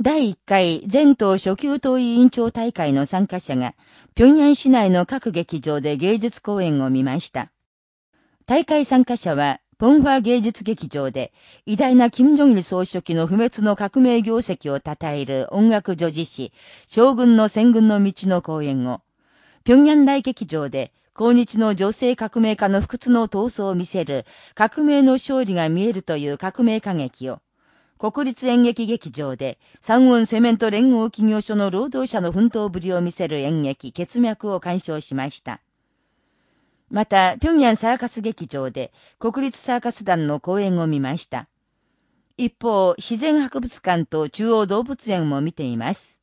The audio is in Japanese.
第1回全党初級党委員長大会の参加者が、平壌市内の各劇場で芸術公演を見ました。大会参加者は、ポンファ芸術劇場で、偉大な金正日総書記の不滅の革命業績を称える音楽女子誌、将軍の戦軍の道の公演を、平壌大劇場で、抗日の女性革命家の不屈の闘争を見せる、革命の勝利が見えるという革命歌劇を、国立演劇劇場で、三温セメント連合企業所の労働者の奮闘ぶりを見せる演劇、血脈を鑑賞しました。また、平壌サーカス劇場で、国立サーカス団の公演を見ました。一方、自然博物館と中央動物園も見ています。